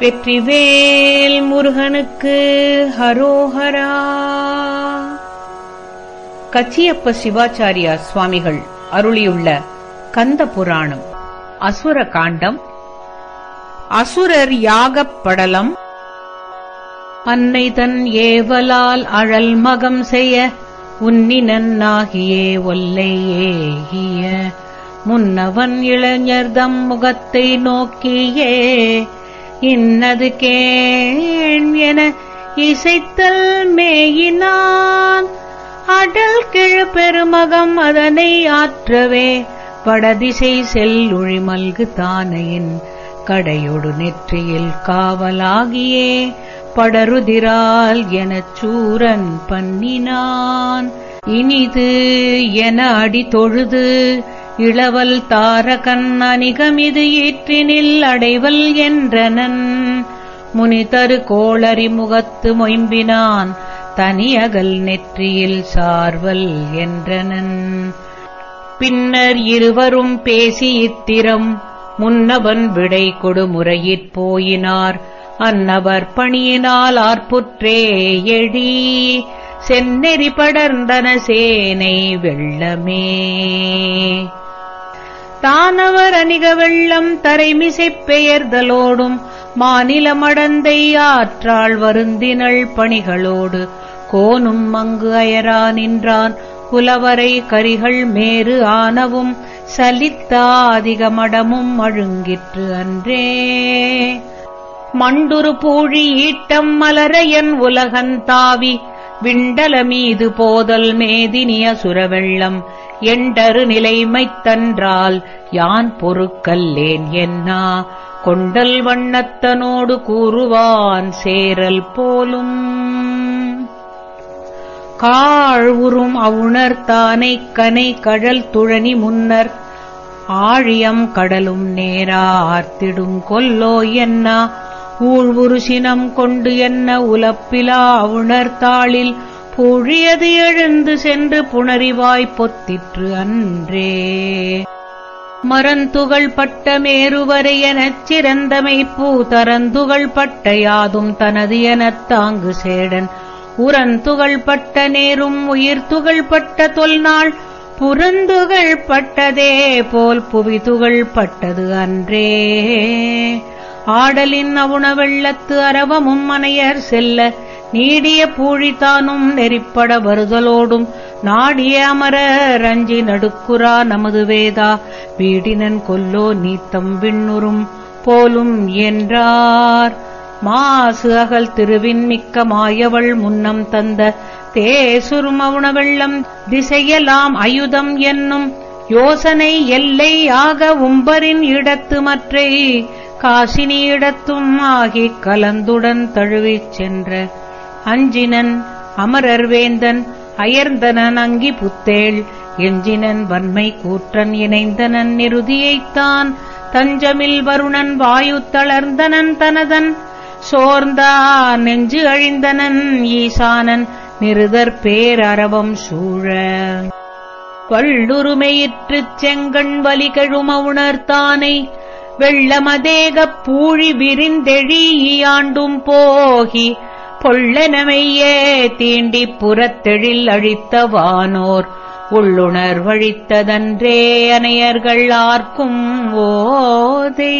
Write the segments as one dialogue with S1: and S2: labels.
S1: வெற்றிவேல் முருகனுக்கு ஹரோஹரா. கச்சியப்ப சிவாச்சாரியா சுவாமிகள் அருளியுள்ள கந்த புராணம் அசுர காண்டம் அசுரர் யாகப் படலம் அன்னை தன் ஏவலால் அழல் மகம் செய்ய உன்னினன்னாகியே ஒல்லை ஏகிய. முன்னவன் இளைஞர் தம் முகத்தை நோக்கியே இன்னது கேண் என இசைத்தல் மேயினான். அடல் கிழ பெருமகம் அதனை ஆற்றவே வடதிசை செல்லுழி மல்கு தானையின் கடையொடு நெற்றியில் காவலாகியே படருதிரால் எனச் சூரன் பண்ணினான். இனிது என அடி தொழுது இளவல் தாரகன் அணிகமிது ஈற்றினில் அடைவல் என்றனன். முனிதரு கோளறி முகத்து மொயம்பினான் தனியகல் நெற்றியில் சார்வல் என்றனன். பின்னர் இருவரும் பேசி இத்திரம் முன்னவன் விடை கொடுமுறையிற் போயினார். அன்னவர் பணியினால் ஆர்ப்புற்றே எழி செந்நெறி படர்ந்தன சேனை வெள்ளமே. தானவர் அணிக வெள்ளம் தரைமிசைப் பெயர்தலோடும் மாநில மடந்தை ஆற்றாள் வருந்தினள் பணிகளோடு. கோனும் மங்கு அயரா நின்றான் புலவரை கரிகள் மேறு ஆனவும் சலித்தா அதிக மடமும் அழுங்கிற்று அன்றே. மண்டுரு பூழி ஈட்டம் மலரையன் உலகன் தாவி விண்டல மீது போதல் மேதினிய சுரவெள்ளம் எண்டரு நிலைமைத்தன்றால் யான் பொறுக்கல்லேன் என்னா? கொண்டல் வண்ணத்தனோடு கூறுவான் சேரல் போலும். காழ்வுறும் அவுணர் தானை கனை கழல் துழனி முன்னர் ஆழியம் கடலும் நேரா ஆர்த்திடும் கொல்லோ என்னா? ஊழ்வுரு சினம் கொண்டு என்ன உலப்பிலா உணர்த்தாளில்? தாளில் பூழியது எழுந்து சென்று புணரிவாய் பொத்திற்று அன்றே. மரந்துகள் பட்ட மேருவரை எனச் சிறந்தமை பூதரந்துகள் பட்ட யாதும் தனது எனத் தாங்கு சேடன். உரந்துகள் பட்ட நேரும் உயிர்த்துகள் பட்ட தொல்நாள் புறந்துகள் பட்டதே போல் புவிதுகள் பட்டது அன்றே. ஆடலின் அவுண வெள்ளத்து அரவமும் மனையர் செல்ல நீடிய பூழித்தானும் நெறிப்பட வருதலோடும் நாடிய அமர ரஞ்சி நடுக்குறா நமது வேதா வீடினன் கொல்லோ நீத்தம் விண்ணுறும் போலும் என்றார். மாசு அகல் திருவின் மிக்க மாயவள் முன்னம் தந்த தேசுரும் அவுண வெள்ளம் திசையலாம் அயுதம் என்னும் யோசனை எல்லை ஆக உம்பரின் இடத்து மற்றை. காசினி இடத்தும் ஆகிக் கலந்துடன் தழுவிச் சென்ற. அஞ்சினன் அமரர் வேந்தன் அயர்ந்தனன் அங்கி புத்தேள். எஞ்சினன் வன்மை கூற்றன் இணைந்தனன் நிருதியைத்தான். தஞ்சமில் வருணன் வாயு தளர்ந்தனன் தனதன். சோர்ந்தா நெஞ்சு அழிந்தனன் ஈசானன் நிருதர் பேரரவம் சூழ. வள்ளுருமையிற்றுச் செங்கண் வலிகழும உணர்த்தானை வெள்ளமதேகப் பூழி விரிந்தெழியாண்டும் போகி பொள்ளனமையே தீண்டிப் புறத்தெழில் அழித்த வானோர் உள்ளுணர் வழித்ததன்றே அனையர்கள் ஆர்க்கும் ஓதை.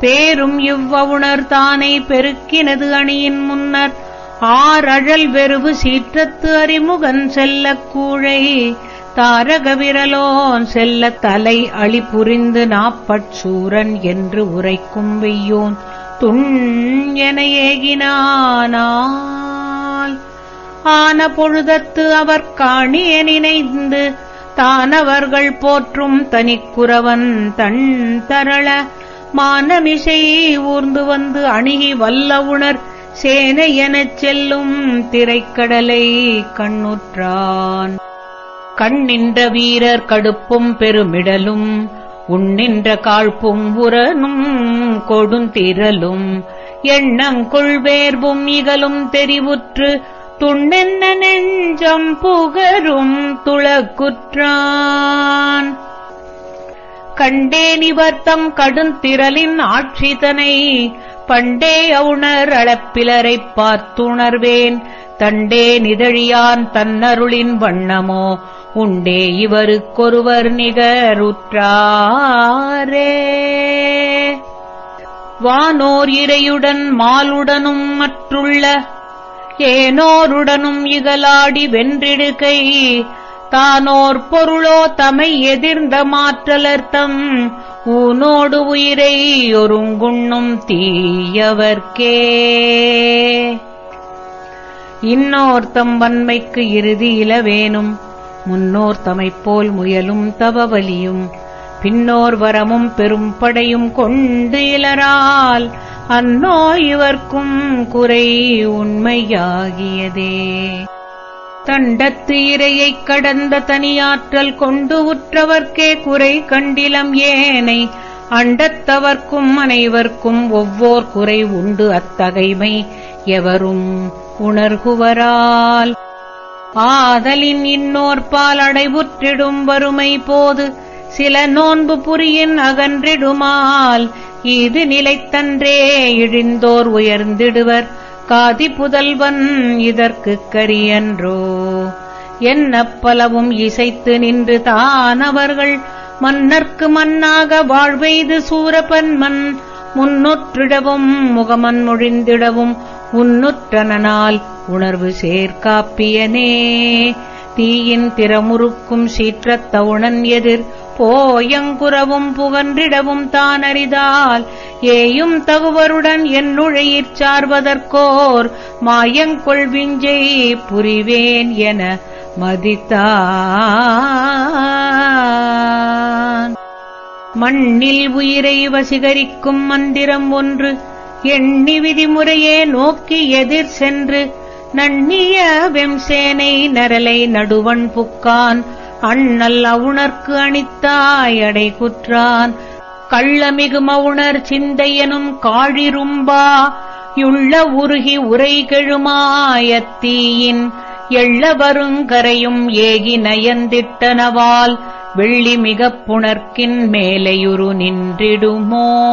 S1: பேரும் இவ்வவுணர் தானை பெருக்கினது அணியின் முன்னர் ஆறழல் வெறுவு சீற்றத்து அறிமுகன் செல்லக் கூழை. தாரக விரலோன் செல்ல தலை அழி புரிந்து நாப்பட் சூரன் என்று உரைக்கும் வெய்யோன். துண் என ஏகினானால் ஆன பொழுதத்து அவர் காணிய நினைந்து. தானவர்கள் போற்றும் தனிக்குறவன் தன் தரள. மானமிசை ஊர்ந்து வந்து அணுகி வல்ல உணர். சேனை எனச் செல்லும் திரைக்கடலை கண்ணுற்றான். கண்ணின்ற வீரர் கடுப்பும் பெருமிடலும் உண்ணின்ற காழ்ப்பும் உரனும் கொடுந்திரலும் எண்ணங்கொள்வேர்வும் இகலும் தெரிவுற்று துண்ணென்ன நெஞ்சம் புகரும் துளக்குற்றான். கண்டேன் இவர்த்தம் கடுந்திரலின் ஆட்சிதனை பண்டே அவுணர் அளப்பிலரைப் பார்த்துணர்வேன். தண்டே நிதழியான் தன்னருளின் வண்ணமோ. உண்டே இவருக்கொருவர் நிகருற்றாரே. வானோர் இறையுடன் மாலுடனும் மற்றுள்ள. ஏனோருடனும் இகலாடி வென்றிடுகை. தானோர் பொருளோ தமை எதிர்ந்த மாற்றலர்த்தம். ஊனோடு உயிரை ஒருங்குண்ணும் தீயவர்க்கே. இன்னோர்த்தம் வன்மைக்கு இறுதியில வேணும் முன்னோர் தமைப்போல் முயலும் தவவலியும் பின்னோர் வரமும் பெரும் படையும் கொண்டு இலரால் அந்நோய் இவர்க்கும் குறை உண்மையாகியதே. தண்டத்து இரையைக் கடந்த தனியாற்றல் கொண்டு உற்றவர்க்கே குறை கண்டிலம் ஏனை அண்டத்தவர்க்கும் அனைவர்க்கும் ஒவ்வோர் குறை உண்டு அத்தகைமை எவரும் உணர்குவரால். ஆதலின் இன்னோர்பால் அடைவுற்றிடும் வறுமை போது சில நோன்பு புரியின் அகன்றிடுமால். இது நிலைத்தன்றே இழிந்தோர் உயர்ந்திடுவர். காதி புதல்வன் இதற்குக் கரியன்றோ? என்ன பலவும் இசைத்து நின்று தான் அவர்கள் மன்னர்க்கு மன்னாக வாழ்வெய்து சூரபன்மன்? முன்னுற்றிடவும் முகமன் மொழிந்திடவும் உன்னுற்றனால் உணர்வு சேர்க்காப்பியனே. தீயின் திறமுறுக்கும் சீற்றத் தவுணன் எதிர் போயங்குறவும் புகன்றிடவும் தான் அறிதால் ஏயும் தகுவருடன் என்னுழையிற் சார்வதற்கோர் மாயங்கொள்விஞ்சை புரிவேன் என மதித்தான். மண்ணில் உயிரை வசிகரிக்கும் மந்திரம் ஒன்று எண்ணி விதிமுறையே நோக்கி எதிர் சென்று நன்னிய வெம்சேனை நரலை நடுவன் புக்கான் அண்ணல் அவுணர்க்கு அணித்தாய் அடை குற்றான். கள்ளமிகு மவுணர் சிந்தையனும் காழிரும்பா. யுள்ள உருகி உரை கெழுமாயத்தீயின் எள்ள வருங்கரையும் ஏகி நயந்திட்டனவால். வெள்ளி மிகப் புணர்க்கின் மேலையுரு நின்றிடுமோ?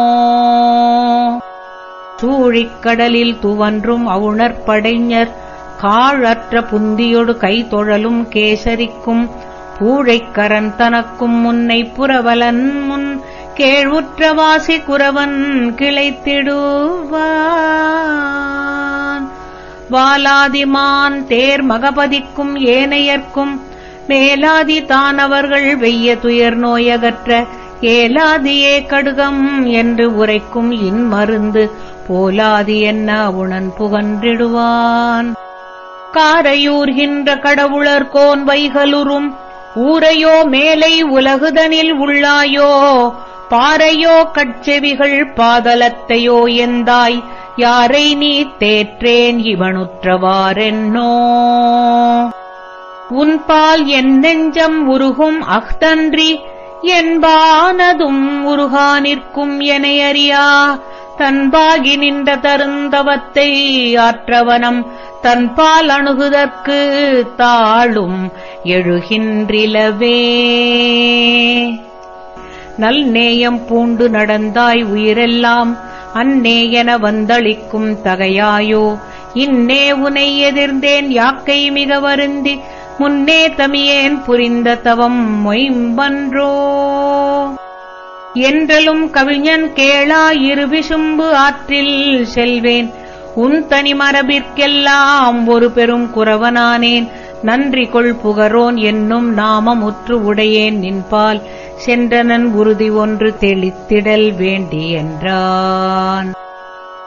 S1: சூழிக்கடலில் துவன்றும் அவுணர் படைஞர். காழற்ற புந்தியொடு கைதொழலும் கேசரிக்கும். பூழைக்கரன் தனக்கும் முன்னை புறவலன் முன் கேழ்வுற்றவாசி குறவன் கிளைத்திடுவான். வாலாதிமான் தேர் மகபதிக்கும் ஏனையர்க்கும் மேலாதி தானவர்கள் வெய்ய துயர் நோயகற்ற ஏலாதியே கடுகம் என்று உரைக்கும் இன்மருந்து போலாதி என்ன உணன் புகன்றிடுவான். காரையூர்கின்ற கடவுளர் கோன் வைகலுறும் ஊரையோ மேலை உலகுதனில் உள்ளாயோ? பாறையோ கட்செவிகள் பாதலத்தையோ எந்தாய்? யாரை நீ தேற்றேன் இவனுற்றவாறென்னோ உன்பால் என் நெஞ்சம் உருகும் அஃதன்றி என்பானதும் உருகா நிற்கும் என அறியா? தன்பாகி நின்ற தருந்தவத்தை ஆற்றவனம் தன்பால் அணுகுதற்கு தாழும் எழுகின்றிலவே. நல் நேயம் பூண்டு நடந்தாய் உயிரெல்லாம் அந்நேயன வந்தளிக்கும் தகையாயோ. இன்னே உனை எதிர்ந்தேன் யாக்கை மிக வருந்தி முன்னே தமியேன் புரிந்த தவம் மொயம்பன்றோ. என்றலும் கவிஞன் கேளா இருவிசும்பு ஆற்றில் செல்வேன் உன் தனி மரபிற்கெல்லாம் ஒரு பெரும் குறவனானேன். நன்றி கொள் புகரோன் என்னும் நாமமுற்று உடையேன் நின்பால். சென்றனன் உறுதி ஒன்று தெளித்திடல் வேண்டி என்றான்.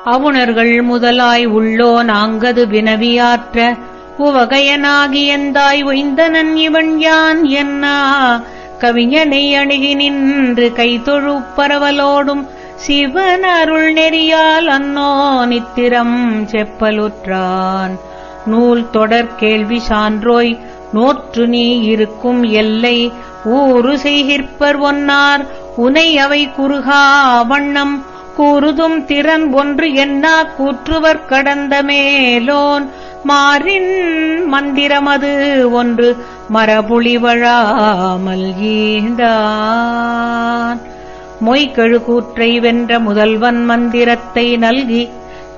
S1: அவுணர்கள் முதலாய் உள்ளோன் அங்கது வினவியாற்ற. உவகையனாகியந்தாய் ஒய்ந்தனன் இவன் யான் என்ன? கவிஞனை அணுகி நின்று கைதொழு பரவலோடும் சிவன் அருள் நெறியால் அன்னோ நித்திரம் செப்பலுற்றான். நூல் தொடர் கேள்வி சான்றோய் நோற்று நீ இருக்கும் எல்லை ஊறு செய்கிற்பர் ஒன்னார். உனை அவை குறுகா வண்ணம் கூறுதும் திறன் ஒன்று என்னா கூற்றுவர் கடந்த மேலோன். மாறின் மந்திரமது ஒன்று மரபுளி வழாமல் ஈந்தான் மொய்கெழு கூற்றை வென்ற முதல்வன் மந்திரத்தை நல்கி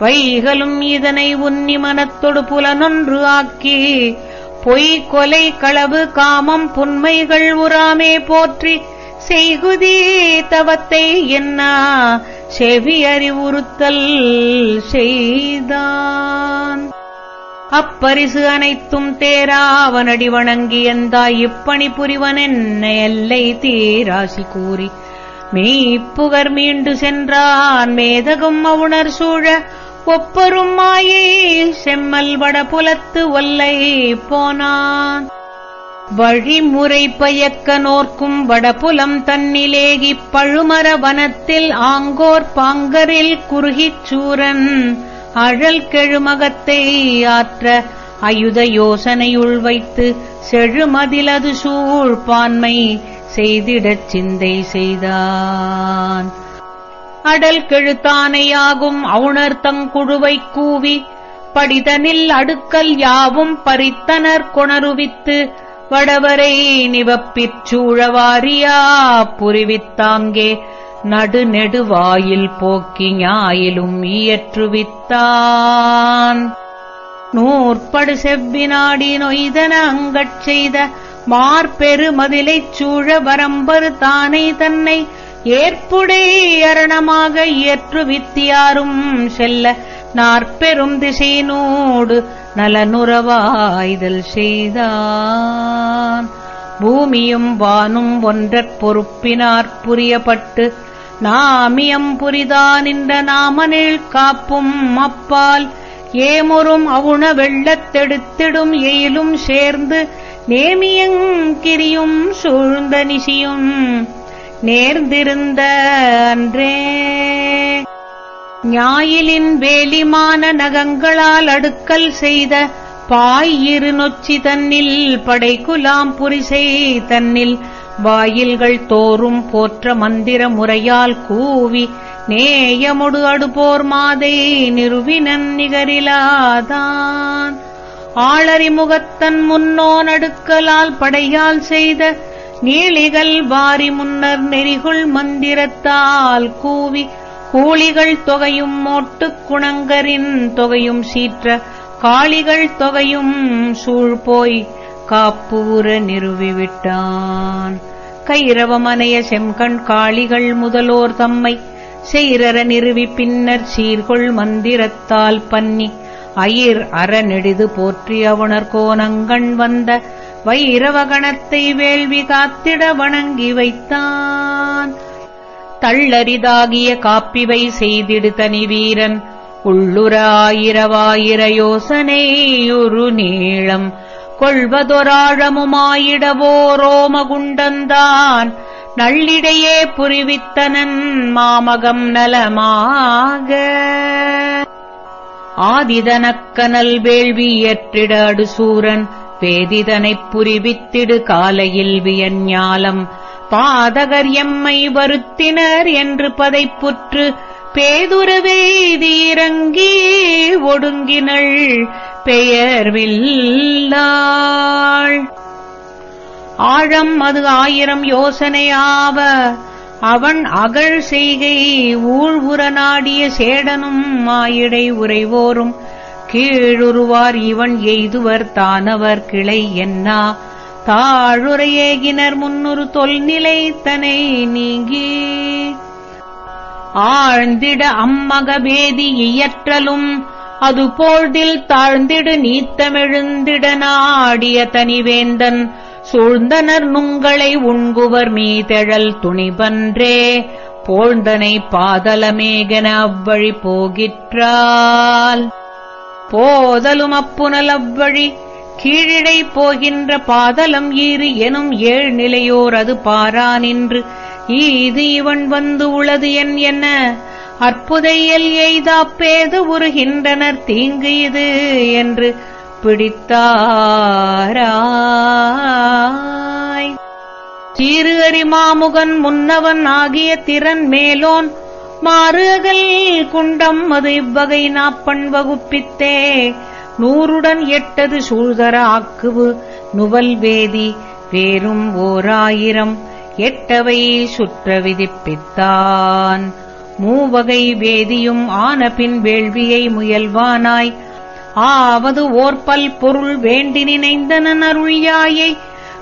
S1: வைகளும் இதனை உன்னி மனத்தொடு புலனொன்று ஆக்கி பொய் கொலை களவு காமம் புன்மைகள் உறாமே போற்றி செய்குதி தவத்தை என்ன செவி அறிவுறுத்தல் செய்தான். அப்பரிசு அனைத்தும் தேராவனடி வணங்கி எந்தாய் இப்பணி புரிவன் என்ன எல்லை தீராசி கூறி மெய்ப்புகர் மீண்டு சென்றான் மேதகும் அவுணர் சூழ ஒப்பரும் மாயை செம்மல் வடபுலத்து ஒல்லை போனான். வழிமுறை பயக்க நோர்க்கும் வடபுலம் தன்னிலேகிப் பழுமர வனத்தில் ஆங்கோர் பாங்கரில் குறுகிச் சூரன் அழல் கெழுமகத்தை ஆற்ற அயுத யோசனையுள் வைத்து செழுமதிலது சூழ்பான்மை செய்திடச் சிந்தை செய்தான். அடல் கெழுத்தானையாகும் அவுணர் தங்குழுவைக் கூவி படிதனில் அடுக்கல் யாவும் பறித்தனர் கொணருவித்து வடவரை நிவப்பிற் சூழவாரியா புரிவித்தாங்கே நடுநெடுவாயில் போக்கி ஞாயிலும் இயற்றுவித்தான். நூற்படு செவ்வினாடி நொய்தன அங்கட் செய்த மார்பெரு மதிலைச் சூழ வரம்பரு தானே தன்னை ஏற்புடை அரணமாக இயற்றுவித்தியாரும் செல்ல நாற்பெரும் திசையினோடு நலனுறவாய்தல் செய்தான். பூமியும் வானும் ஒன்றற் பொறுப்பினார் புரியப்பட்டு நாமியம் புரிதானின்ற நாமனில் காப்பும் அப்பால் ஏமுறும் அவுண வெள்ளத்தெடுத்திடும் எயிலும் சேர்ந்து நேமியங்கிரியும் சூழ்ந்த நிசியும் நேர்ந்திருந்த அன்றே. ஞாயிலின் வேலிமான நகங்களால் அடுக்கல் செய்த பாயிரு நொச்சி தன்னில் படைக்குலாம் புரிசை தன்னில் வாயில்கள் தோறும் போற்ற மந்திர முறையால் கூவி நேயமுடு அடுபோர் மாதை நிறுவினன் நிகரிலாதான். ஆளறிமுகத்தன் முன்னோன் அடுக்கலால் படையால் செய்த நீளிகள் வாரி முன்னர் நெறிகுள் மந்திரத்தால் கூவி கூலிகள் தொகையும் மோட்டுக் குணங்கரின் தொகையும் சீற்ற காளிகள் தொகையும் சூழ்போய் காப்பூர நிறுவிவிட்டான். கைரவமனைய செம்கண் காளிகள் முதலோர் தம்மை செய்ரர நிறுவி பின்னர் சீர்கொள் மந்திரத்தால் பன்னி அயிர் அறநெடிது போற்றி அவுணர் கோணங்கண் வந்த வைரவகணத்தை வேள்வி காத்திட வணங்கி வைத்தான். தள்ளரிதாகிய காப்பிவை செய்திடு தனி வீரன் உள்ளுர ஆயிரவாயிர யோசனையுரு நீளம். கொள்வதொராழமுமாயிடவோ ரோமகுண்டந்தான். நள்ளிடையே புரிவித்தனன் மாமகம் நலமாக. ஆதிதனக்கனல் வேள்வி ஏற்றிடாடு சூரன் பேதிதனைப் புரிவித்திடு காலையில் வியஞ்ஞாலம். பாதகர் எம்மை வருத்தினர் என்று பதைப்புற்று பேதுரவேதீரங்கி ஒடுங்கினள் பெயர்வில்லாள். ஆழம் அது ஆயிரம் யோசனையாவ அவன் அகழ் செய்கை ஊழ்வுற நாடிய சேடனும் மாயிடை உறைவோரும். கீழுருவார் இவன் எய்துவர் தானவர் கிளை என்னா? தாழுரையேகினர் முன்னொரு தொல்நிலை தனை நீங்கி. ஆழ்ந்திட அம்மகபேதி இயற்றலும் அது போழ்தில் தாழ்ந்திடு நீத்தமெழுந்திட நாடிய தனிவேந்தன். சூழ்ந்தனர் நுங்களை உண்குவர் மீதெழல் துணிபன்றே. போழ்ந்தனை பாதலமேகன அவ்வழி போகிற்றால். போதலும் அப்புனல் அவ்வழி கீழிடை போகின்ற பாதலம் ஈறு எனும் ஏழ் நிலையோர் அது பாரா நின்று ஈது இவன் வந்து உளது என் என்ன? அற்புதையல் எய்தாப்பேது உருகின்றனர் தீங்கு இது என்று பிடித்தாராய் சீரு அரிமாமுகன் முன்னவன் ஆகிய திறன் மேலோன். மாறுகல் குண்டம் அது இவ்வகை நாப்பண் வகுப்பித்தே. நூறுடன் எட்டது சூழ்தர ஆக்குவு நுவல் வேதி வேறும் ஓராயிரம். எட்டவை சுற்ற விதிப்பித்தான். மூவகை வேதியும் ஆனபின் வேள்வியை முயல்வானாய். ஆவது ஓர்பல் பொருள் வேண்டி நினைந்தனன் அருள்யாயை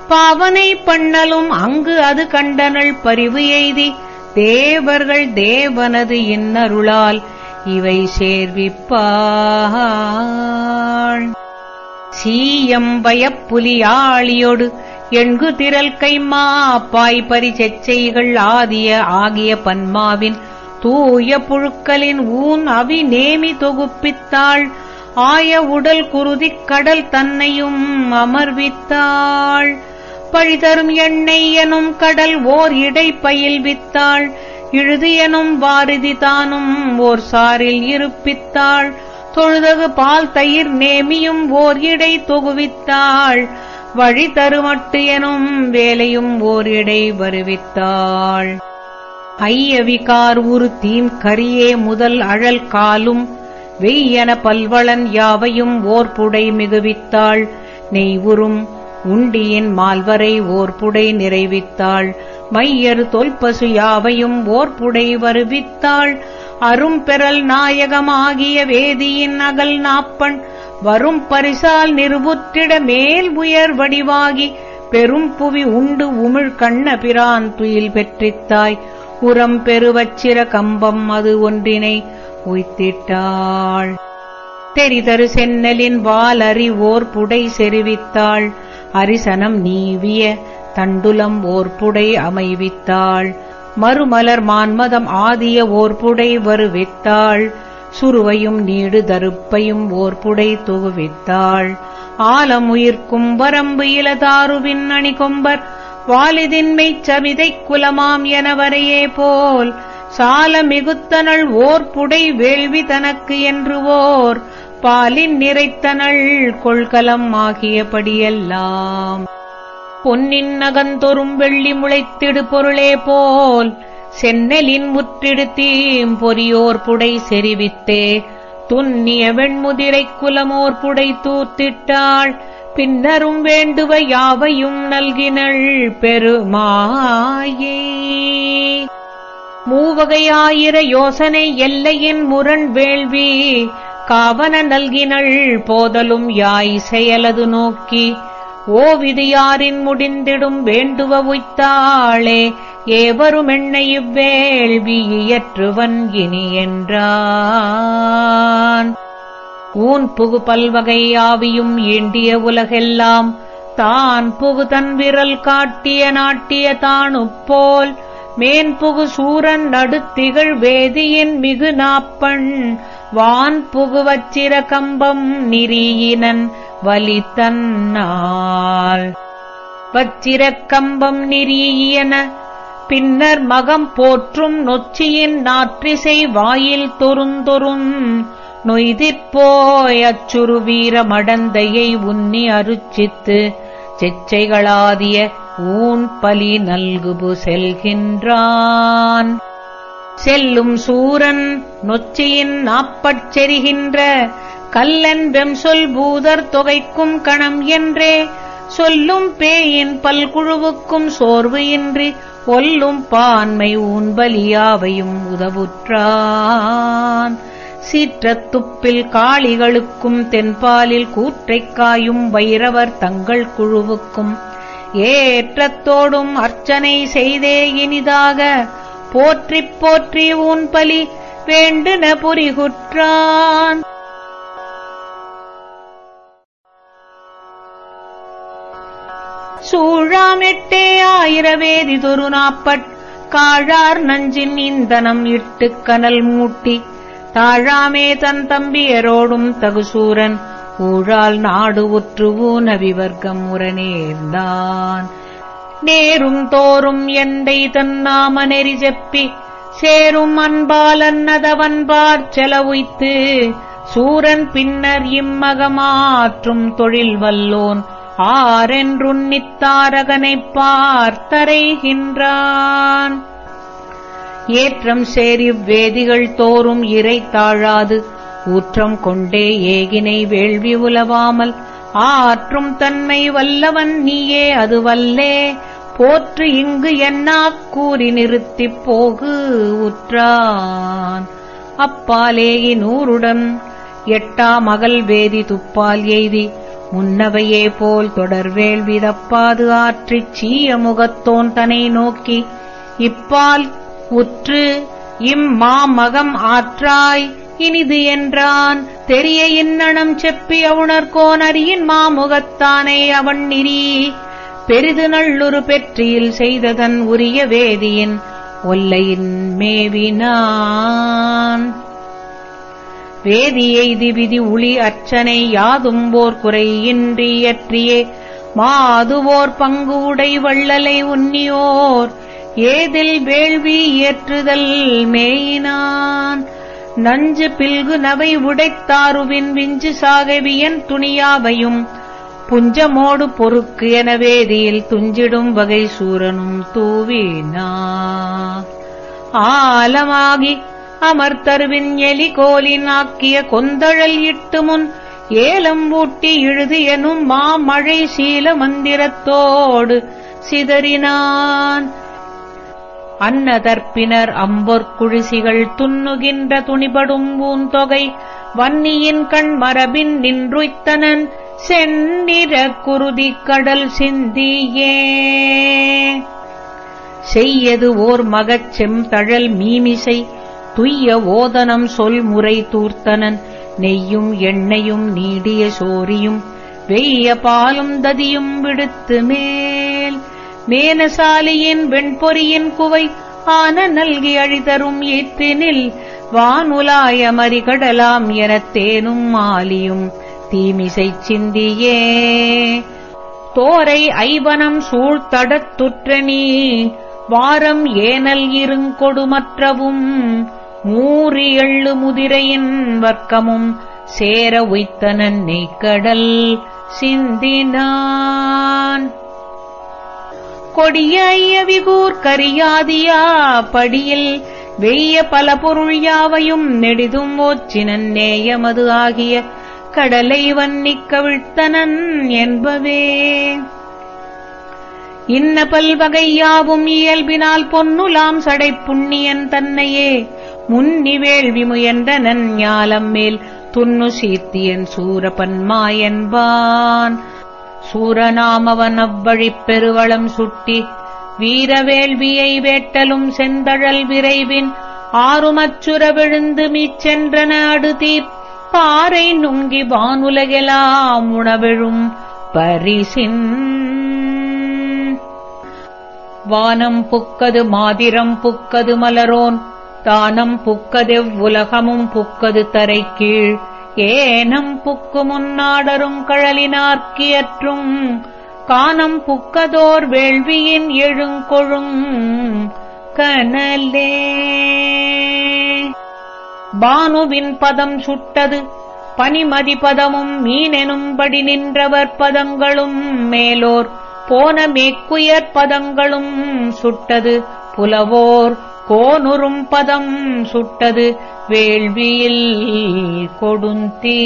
S1: பாவனை பண்ணலும் அங்கு அது கண்டனள் பரிவு எய்தி தேவர்கள் தேவனது இன்னருளால் இவை சேர்விப்பாள். சீயம் பயப்புலியாளியொடு எண்கு திரள் கைமா பாய்பரி செச்சைகள் ஆதிய ஆகிய பன்மாவின் தூய புழுக்களின் ஊன் அவி நேமி தொகுப்பித்தாள். ஆய உடல் குருதிக் கடல் தன்னையும் அமர்வித்தாள். பழிதரும் எண்ணெய் எனும் கடல் ஓர் இடை பயில்வித்தாள் இழுது எனும் வாரிதி தானும் ஓர் சாரில் இருப்பித்தாள். தொழுதகு பால் தயிர் நேமியும் ஓர் இடை தொகுவித்தாள். வழி தருமட்டு எனும் வேலையும் ஓர் இடை வருவித்தாள். ஐயவிகார் உரு கரியே முதல் அழல் காலும் வெய்யன பல்வளன் யாவையும் ஓர் புடை மிகுவித்தாள். நெய்வுறும் உண்டியின் மால்வரை ஓர் புடை நிறைவித்தாள். மையர் தொல்பசு யாவையும் ஓர் புடை வருவித்தாள் அரும்பெறல் நாயகமாகிய வேதியின் அகல் நாப்பண் வரும் பரிசால் நிறுவுற்றிட மேல் உயர் வடிவாகி பெரும் புவி உண்டு உமிழ் கண்ண பிரான் துயில் பெற்றித்தாய். உரம் பெருவச்சிர கம்பம் அது ஒன்றினை உய்த்திட்டாள் தெரிதரு சென்னலின் வாலறி ஓர் புடை செறிவித்தாள். அரிசனம் நீவிய தண்டுலம் ஓர் புடை அமைவித்தாள். மறுமலர் மான்மதம் ஆதிய ஓர் புடை வருவித்தாள். சுருவையும் நீடு தருப்பையும் ஓர் புடை தொகுவித்தாள். ஆலமுயிர்க்கும் வரம்பு இலதாருவின் அணிகொம்பர். வாலிதின்மைச் சவிதைக் குலமாம் என வரையே போல் சால மிகுத்தனள் ஓர் புடை வேள்வி தனக்கு என்று ஓர் பாலின் நிறைத்தனள் கொள்கலம் ஆகியபடியெல்லாம். பொன்னின் நகந்தொரும் வெள்ளி முளைத்திடு பொருளே போல் சென்னலின் முற்றிடுத்தீம் பொறியோர் புடை செறிவித்தே துன்னிய வெண்முதிரைக் குலமோர் புடை தூத்திட்டாள் பின்னரும் வேண்டுவ யாவையும் நல்கினள் பெருமாயே. மூவகையாயிர யோசனை எல்லையின் முரண் வேள்வி காவன நல்கினள் போதலும் யாய் செயலது நோக்கி ஓவிதியாரின் முடிந்திடும் வேண்டுவ உய்த்தாளே ஏவரும் எண்ணெய் இவ்வேள்வி இயற்றுவன் இனி என்றான். ஊன் புகு பல்வகை ஆவியும் ஈண்டிய உலகெல்லாம் தான் புகு தன் விரல் காட்டிய நாட்டிய தானுப்போல் மேன் புகு சூரன் நடுத்திகழ் வேதியின் மிகு நாப்பண் வான் புகு வச்சிர கம்பம் நிறியினன் வலி தன்னால் கம்பம் நிறியன பின்னர் மகம் போற்றும் நொச்சியின் நாற்றிசை வாயில் தொருந்தொருந் நொய்திற்போய் அச்சுரு வீர மடந்தையை உன்னி அருச்சித்து செச்சைகளாதிய ஊன் பலி நல்குபு செல்கின்றான். செல்லும் சூரன் நொச்சியின் நாப்பட் செரிகின்ற கல்லன் வெம்சொல் பூதர் தொகைக்கும் கணம் என்றே சொல்லும் பேயின் பல்குழுவுக்கும் சோர்வு இன்றி ஒல்லும் பான்மை ஊன்பலியாவையும் உதவுற்றான். சீற்றத் துப்பில் காளிகளுக்கும் தென்பாலில் கூற்றைக் காயும் வைரவர் தங்கள் குழுவுக்கும் ஏற்றத்தோடும் அர்ச்சனை செய்தே இனிதாக. போற்றிப் போற்றி ஊன்பலி வேண்டுன புரிகுற்றான். சூழாமெட்டே ஆயிரவேதி தொரு நாப்பட் காழார் நஞ்சின் இந்தனம் இட்டுக் கனல் மூட்டி தாழாமே தன் தம்பியரோடும் தகுசூரன் ஊழால் நாடு உற்று ஊனவிவர்க்கம் உரநேர்ந்தான். நேரும் தோறும் எந்தை தன்னாம நெறி செப்பி சேரும் அன்பாலன்னதவன் அன்னதவன்பார் செலவுய்த்து சூரன் பின்னர் இம்மகமாற்றும் தொழில் வல்லோன் ஆரென்றுன்னித்தாரகனைப் பார்த்தரைகின்றான் ஏற்றம் சேரி வேதிகள் தோறும் இறை தாழாது கூற்றம் கொண்டே ஏகினை வேள்வி உலவாமல் ஆற்றும் தன்மை வல்லவன் நீயே அது வல்லே போற்று இங்கு என்னாக் கூறி நிறுத்திப் போகு உற்றான். அப்பாலேயி நூறுடன் எட்டா மகள் வேதி துப்பால் எய்தி முன்னவையே போல் தொடர்வேள் விதப்பாது ஆற்றிச் சீய முகத்தோன் தனை நோக்கி இப்பால் உற்று இம்மாமகம் ஆற்றாய். இனிது என்றான். தெரிய இன்னணம் செப்பி அவுணர்கோன் அரியின் மாமுகத்தானே அவன் நிறி பெரிது நல்லுரு பெற்றியில் செய்ததன் உரிய வேதியின் ஒல்லையின் மேவினான். வேதியை விதி உளி அர்ச்சனை யாதும்போர் குறையின்றி இயற்றியே. மாதுவோர் பங்கு உடை வள்ளலை உன்னியோர். ஏதில் வேள்வி ஏற்றுதல் மேயினான். நஞ்சு பில்கு நவை உடைத்தாருவின் விஞ்சு சாகவியன் துணியாவையும் புஞ்சமோடு பொறுக்கு என வேதியில் துஞ்சிடும் வகை சூரனும் தூவினா. ஆலமாகி அமர்த்தருவின் எலி கோலின் ஆக்கிய கொந்தழல் இட்டு முன் ஏலம் ஊட்டி இழுது எனும் மாமழை சீல மந்திரத்தோடு சிதறினான். அன்னதற்பினர் அம்பொற்குழிசிகள் துண்ணுகின்ற துணிபடும் பூந்தொகை வன்னியின் கண் மரபின் நின்றுய்த்தனன் செந்நிற குருதி கடல் சிந்தியே. செய்யது ஓர் மகச் செம்தழல் மீமிசை துய்ய ஓதனம் சொல்முறை தூர்த்தனன் நெய்யும் எண்ணெயும் நீடிய சோரியும் வெய்ய பாலும் ததியும் விடுத்து மேல். மேனசாலியின் வெண்பொறியின் குவை ஆன நல்கி அழிதரும் ஏத்தினில் வானுலாய மறிகடலாம் எனத் தேனும் மாலியும். தீமிசை சிந்தியே. தோரை ஐவனம் சூழ்த்தடத்துற்ற நீ வாரம் ஏனல் இருங்கொடுமற்றவும் மூறி எள்ளு முதிரையின் வர்க்கமும் சேர உய்த்தனன் நெய்க்கடல் சிந்தினான். கொடிய விகூர் கரியாதியா படியில் வெய்ய பல பொருள் யாவையும் நெடிதும் ஓச்சினன் நேயமது ஆகிய கடலை வன்னிக் கவிழ்த்தனன் என்பவே. இன்ன பல்வகை யாவும் இயல்பினால் பொன்னுலாம் சடை புண்ணியன் தன்னையே முன்னி வேள்வி முயன்றனன் ஞாலம் மேல் துன்னு சீர்த்தியன் சூரபன்மாயன்பான் சூரநாமவன் அவ்வழிப் பெருவளம் சுட்டி வீரவேள்வியை வேட்டலும் செந்தழல் விரைவின் ஆறுமச்சுர விழுந்து மீச்சென்றன அடுதி பாறை நுங்கி வானுலகெலாம் உணவிழும் பரிசின். வானம் புக்கது மாதிரம் புக்கது மலரோன் தானம் புக்கதெவ்வுலகமும் புக்கது தரைக்கீழ். ஏனம் புக்கு முன்னாடரும் கழலினார்க்கியற்றும் கானம் புக்கதோர் வேள்வியின் எழுங்கொழுங் கனலே. பானுவின் பதம் சுட்டது பனிமதி பதமும் மீனெனும்படி நின்றவர் பதங்களும் மேலோர் போன மேக்குயர் பதங்களும் சுட்டது புலவோர் கோனுறும் பதம் சுட்டது வேள்வியில் கொடுந்தீ.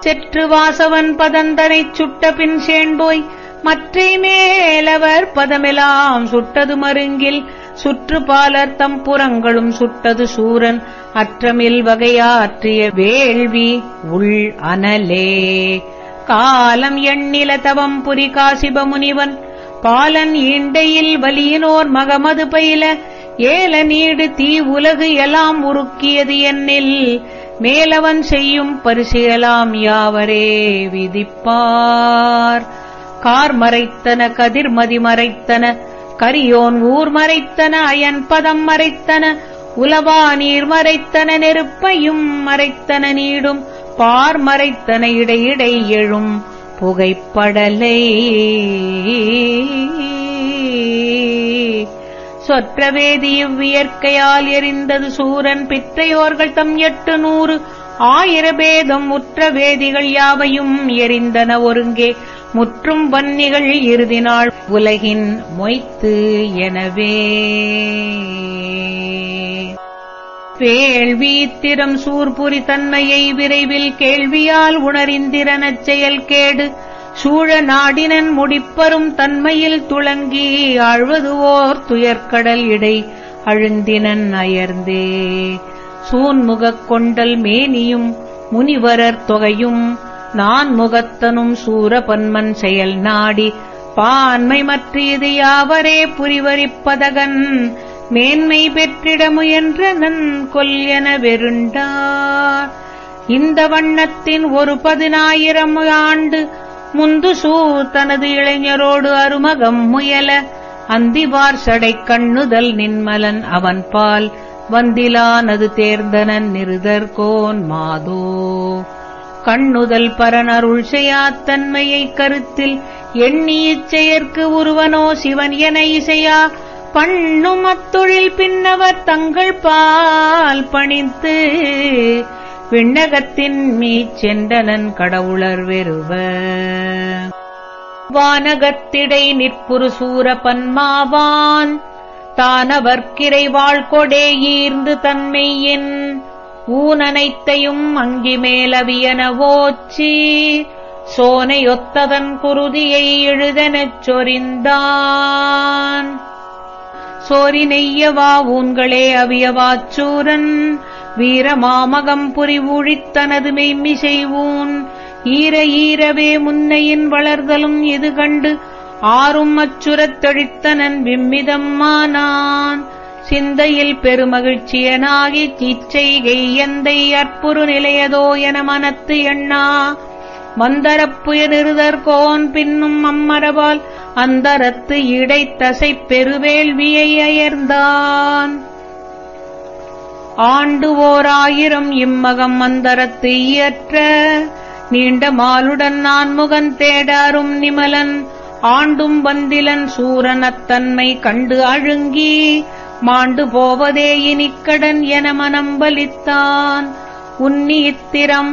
S1: செற்று வாசவன் பதந்தனைச் சுட்ட பின் சேண்போய் மற்றை மேலவர் பதமெலாம் சுட்டது மருங்கில் சுற்றுப்பாலர் தம் புறங்களும் சுட்டது சூரன் அற்றமில் வகையாற்றிய வேள்வி உள் அனலே. காலம் எண்ணில தவம் புரி காசிப முனிவன் பாலன் ஈண்டையில் வலியினோர் மகமது பயில ஏல நீடு தீ உலகு எல்லாம் உருக்கியது என்னில் மேலவன் செய்யும் பரிசெயலாம் யாவரே விதிப்பார். கார் மறைத்தன கதிர்மதி மறைத்தன கரியோன் ஊர் மறைத்தன அயன் பதம் மறைத்தன உலவா நீர் மறைத்தன நெருப்பையும் மறைத்தன நீடும் பார் மறைத்தன இடையிடை எழும் புகைப்படலை. சொற்றவேதி இவ்வியற்கையால் எரிந்தது சூரன் பித்தையோர்கள் தம் எட்டு நூறு. ஆயிரபேதம் உற்ற வேதிகள் யாவையும் எரிந்தன ஒருங்கே. முற்றும் வன்னிகள் இறுதி நாள் உலகின் மொய்த்து எனவே. வேள்வி சூர்புரி தன்மையை விரைவில் கேள்வியால் உணரிந்திரனச் செயல் கேடு சூழ நாடினன் முடிப்பரும் தன்மையில் துளங்கி ஆழ்வது ஓர் இடை அழுந்தினன் அயர்ந்தே. சூன்முகக் கொண்டல் மேனியும் முனிவரர் தொகையும் நான் முகத்தனும் சூரபன்மன் செயல் நாடி. பான்மை மற்றியது யாவரே புரிவரிப்பதகன் மேன்மை பெற்றிட முயன்றனன் கொல் என வெருண்டார். இந்த வண்ணத்தின் ஒரு பதினாயிரம் ஆண்டு முந்து சூ தனது இளைஞரோடு அருமகம் முயல அந்திவார் சடை கண்ணுதல் நின்மலன் அவன் பால் வந்திலானது தேர்ந்தனன் நிருதர்கோன் மாதோ. கண்ணுதல் பரனருள் செய்யாத்தன்மையைக் கருத்தில் எண்ணி இச்செயற்கு உருவனோ சிவன் என இசையா பண்ணும் அத்தொழில் பின்னவர் தங்கள் பால் பணித்து விண்ணகத்தின் மீச்சென்றனன் கடவுளர் வெறுவ வானகத்திடை நிற்புரு சூர பன்மாவான் தானவர்க்கிரை வாழ்கொடே ஈர்ந்து தன்மையின் ஊனனைத்தையும் அங்கி மேலவியனவோச்சி சோனையொத்ததன் குருதியை எழுதனச் சொரிந்தான். சோரி நெய்யவா ஊன்களே அவியவாச்சூரன் வீரமாமகம் புரிவூழித்தனது மெய்மிசை ஊன். ஈர ஈரவே முன்னையின் வளர்தலும் இது கண்டு? ஆறும் அச்சுரத் தெழித்தனன் விம்மிதம்மானான் சிந்தையில் பெருமகிழ்ச்சியனாகிச் இச்செய்கை எந்தை அற்புறு நிலையதோ என மனத்து எண்ணா. மந்தரப்புய நிறுதற்கோன் பின்னும் அம்மரபால் அந்தரத்து இடைத்தசைப் பெருவேள்வியை அயர்ந்தான். ஆண்டு ஓராயிரம் இம்மகம் அந்தரத்து இயற்ற நீண்ட மாலுடன் நான் முகன் தேடாரும் நிமலன் ஆண்டும் வந்திலன் சூரனத்தன்மை கண்டு அழுங்கி மாண்டு போவதே இனிக்கடன் என மனம் பலித்தான் உன்னி இத்திரம்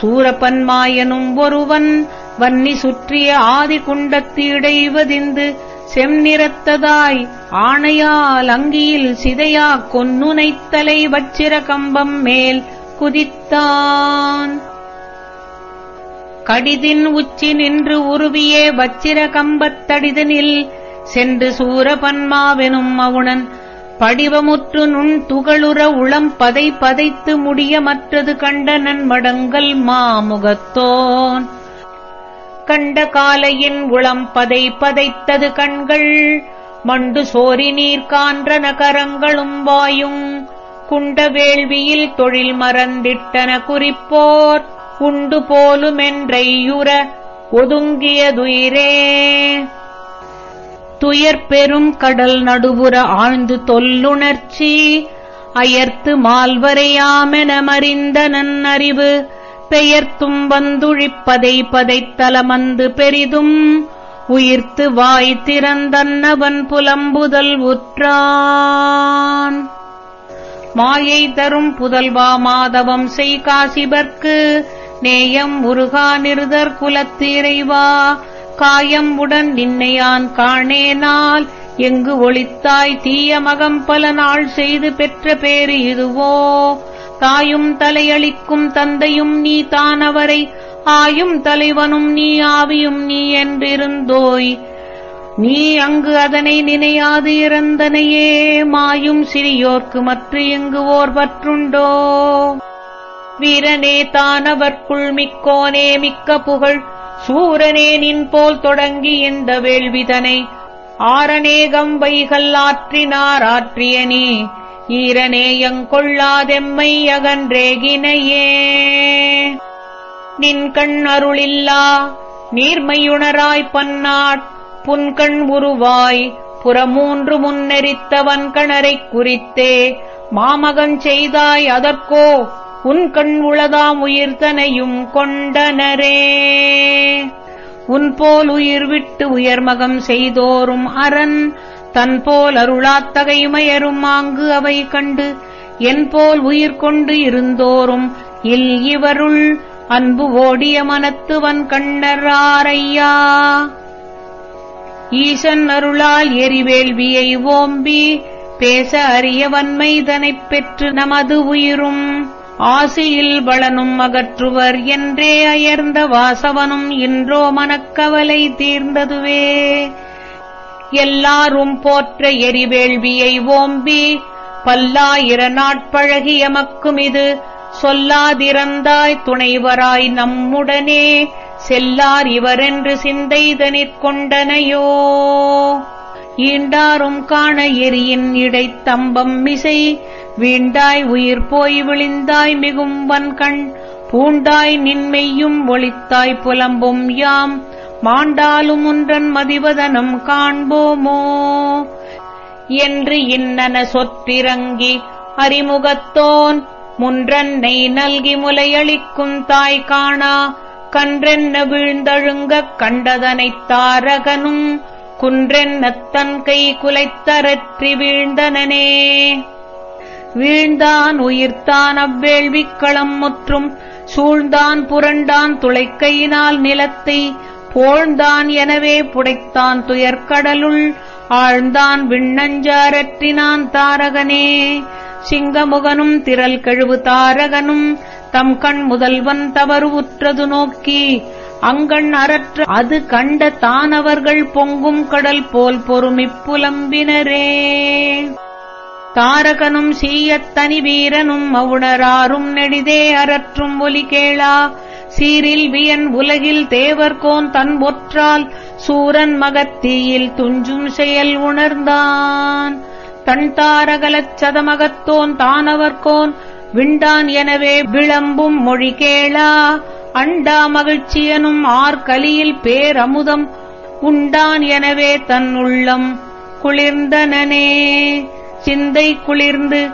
S1: சூரப்பன்மாயனும் ஒருவன் வன்னி சுற்றிய ஆதி குண்டத்து இடைவதிந்து செம்நிறத்ததாய் ஆணையால் அங்கியில் சிதையா கொன்னுனைத்தலை வச்சிர கம்பம் மேல் குதித்தான். கடிதின் உச்சி நின்று உருவியே வச்சிர கம்பத்தடிதனில் சென்று சூரபன்மாவெனும் அவுணன் படிவமுற்று நுண் துகளுற உளம் பதை பதைத்து முடிய மற்றது கண்டனன் மடங்கள் மாமுகத்தோன். கண்ட காலையின் உளம் பதை பதைத்தது கண்கள் மண்டு சோரி நீர் கான்ற நகரங்களும் வாயும். குண்ட வேள்வியில் தொழில் மறந்திட்டன குறிப்போர் உண்டு போலுமென்றையுற ஒதுங்கியதுயிரே. துயர் பெரும் கடல் நடுவுற ஆழ்ந்து தொல்லுணர்ச்சி. அயர்த்து மால்வரையாமென மறிந்த அறிவு பெயர்த்தும் வந்துழிப்பதை பதைத்தலமந்து பெரிதும். உயிர்த்து வாய் திறந்தன்னவன் புலம்புதல் உற்றான். மாயை தரும் புதல்வா மாதவம் செய் காசிபர்க்கு நேயம் முருகா நிருதர் குலத்தீரைவா காயம் உடன் நின்னையான் காணேனால் எங்கு ஒளித்தாய் தீய மகம் பல நாள் செய்து பெற்ற பேறு இதுவோ? தாயும் தலையளிக்கும் தந்தையும் நீ தானவரை. ஆயும் தலைவனும் நீ ஆவியும் நீ என்றிருந்தோய். நீ அங்கு அதனை நினையாது இறந்தனையே. மாயும் சிறியோர்க்கு மற்ற எங்கு ஓர் பற்றுண்டோ? வீரனே தானவர்க்குள் மிக்கோனே மிக்க புகழ். சூரனே நின் போல் தொடங்கி இந்த வேள்விதனை. ஆரநேகம் வைகள் ஆற்றினார் ஆற்றிய ஈரநேயங்கொள்ளாதெம்மை அகன்றேகினையே. நின் கண் அருளில்லா நீர்மையுணராய் பன்னாட் புன்கண் உருவாய் புறமூன்று முன்னெரித்தவன் கணரைக் குறித்தே மாமகன் செய்தாய் அதற்கோ உன் கண் உளதாம் உயிர்தனையும் கொண்டனரே. உன் போல் உயிர் விட்டு உயர்மகம் செய்தோரும் அரண் தன்போல் அருளாத்தகையுமையரும் அங்கு அவை கண்டு என்போல் உயிர் கொண்டு இருந்தோரும் இல் இவருள் அன்பு ஓடிய மனத்துவன் கண்ணராரையா ஈசன் அருளால் எரிவேள்வியை ஓம்பி பேச அறிய வன்மைதனைப் பெற்று நமது உயிரும். ஆசியில் வளனும் அகற்றுவர் என்றே அயர்ந்த வாசவனும் இன்றோ மனக்கவலை தீர்ந்ததுவே. எல்லாரும் போற்ற எரிவேள்வியை ஓம்பி பல்லாயிர நாட்பழகி எமக்கும் இது சொல்லாதிறந்தாய் துணைவராய் நம்முடனே செல்லார் இவரென்று சிந்தைதனிற் கொண்டனையோ ஈண்டாரும் காண எரியின் இடைத்தம்பம் மிசை. வீண்டாய் உயிர் போய் விழிந்தாய் மிகும் வன்கண். பூண்டாய் நின்மெய்யும் ஒளித்தாய் புலம்பும் யாம். மாண்டாலும் ஒன்றன் மதிவதனம் காண்போமோ? என்று இன்னன சொற்றிறங்கி அறிமுகத்தோன். முன்றன்னை நல்கி முலையளிக்கும் தாய் காணா. கன்றென்ன வீழ்ந்தழுங்கக் கண்டதனைத் தாரகனும். குன்றென்னத்தன் கை குலைத்தரற்றி வீழ்ந்தனனே வீழ்ந்தான் உயிர்த்தான் அவ்வேள்விக்களம் முற்றும். சூழ்ந்தான் புரண்டான் துளைக்கையினால் நிலத்தை. போழ்ந்தான் எனவே புடைத்தான் துயர்கடலுள் ஆழ்ந்தான் விண்ணஞ்சாரற்றினான் தாரகனே. சிங்கமுகனும் திரல் கழுவு தாரகனும் தம் கண் முதல்வன் தவறு உற்றது நோக்கி. அங்கண் அறற்ற அது கண்ட தானவர்கள் பொங்கும் கடல் போல் பொறுமிப் புலம்பினரே. தாரகனும் சீயத்தனி வீரனும் அவுணராரும் நெடிதே அறற்றும் ஒலி கேளா. சீரில் வியன் உலகில் தேவர்கோன் தன் ஒற்றால் சூரன் மகத்தீயில் துஞ்சும் செயல் உணர்ந்தான். தன் தாரகலச் சதமகத்தோன் தானவர்கோன் விண்டான் எனவே விளம்பும் மொழி கேளா. அண்டா மகிழ்ச்சியனும் ஆர்கலியில் பேரமுதம் உண்டான் எனவே தன் உள்ளம் குளிர்ந்தனனே. சிந்தை குளிர்ந்து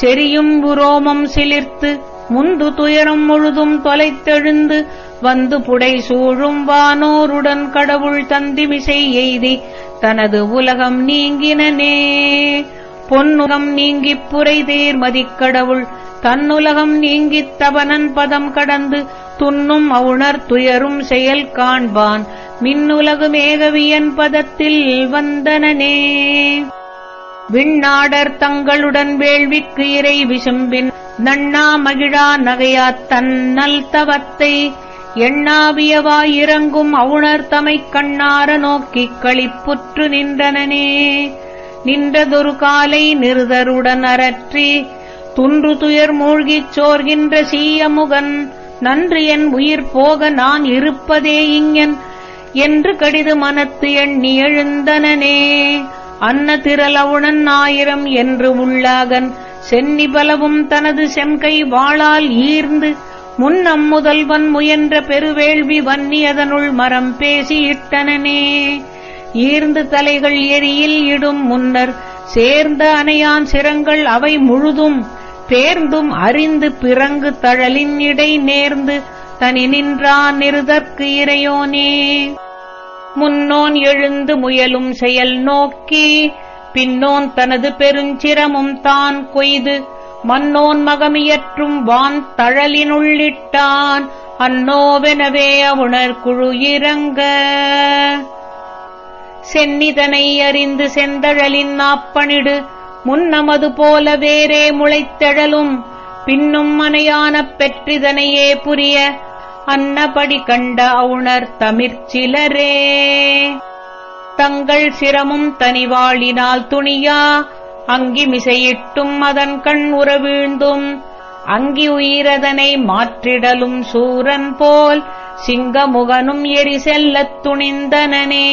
S1: செரியும் உரோமம் சிலிர்த்து முந்து துயரம் முழுதும் தொலைத்தெழுந்து வந்து புடை சூழும் வானோருடன் கடவுள் தந்திமிசை எய்தி தனது உலகம் நீங்கினனே. பொன்னுகம் நீங்கிப் புரை மதிக்கடவுள் தன்னுலகம் நீங்கித் தவனன் பதம் கடந்து துன்னும் அவுணர் துயரும் செயல் காண்பான். மின்னுலகு மேகவியன் பதத்தில் வந்தனனே. விண்ணாடர் தங்களுடன் வேள்விக்கு இறை விசும்பின். நண்ணா மகிழா நகையாத் தன்னல் தவத்தை. எண்ணாவியவாயிறங்கும் அவுணர் தமைக் கண்ணார நோக்கிக் களிப்புற்று நின்றனனே. நின்றதொரு காலை நிறுதருடன் அரற்றி துன்று துயர் மூழ்கிச் சோர்கின்ற சீயமுகன் நன்று என் உயிர் போக நான் இருப்பதே இங்கன் என்று கடிது மனத்து எண்ணி எழுந்தனனே. அன்ன திரளவுணன் ஆயிரம் என்று உள்ளாகன் சென்னி பலவும் தனது செம்கை வாளால் ஈர்ந்து முன்னம் முதல்வன் முயன்ற பெருவேள்வி வன்னியதனுள் மரம் பேசி இட்டனனே. ஈர்ந்து தலைகள் எரியில் இடும் முன்னர் சேர்ந்த அணையான் சிரங்கள் அவை முழுதும் பேர்ந்தும் அறிந்து பிறங்கு தழலின் இடை நேர்ந்து தனி நின்றான் நிறுதற்கு இறையோனே. முன்னோன் எழுந்து முயலும் செயல் நோக்கி பின்னோன் தனது பெருஞ்சிரமும் தான் கொய்து மன்னோன் மகமியற்றும் வான் தழலினுள்ளிட்டான். அன்னோவெனவே அவுணர் குழு இறங்க. சென்னிதனை அறிந்து செந்தழலின் நாப்பணிடு முன்னமது போல வேறே முளைத்தெழலும். பின்னும் மனையான பெற்றிதனையே புரிய. அன்னபடி கண்ட அவுணர் தமிர்ச்சிலரே. தங்கள் சிரமும் தனிவாளினால் துணியா. அங்கி மிசையிட்டும் அதன் கண் உறவீழ்ந்தும் அங்கி உயிரதனை மாற்றிடலும் சூரன் போல். சிங்கமுகனும் எரி செல்லத் துணிந்தனனே.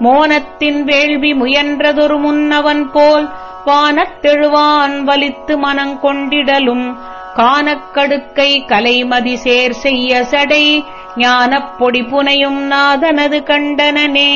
S1: மோனத்தின் வேள்வி முயன்றதொரு முன்னவன் போல் வானத்தெழுவான் வலித்து மனங்கொண்டிடலும் கானக்கடுக்கை கலைமதி சேர் செய்ய சடை ஞானப் பொடி புனையும் நாதனது கண்டனனே.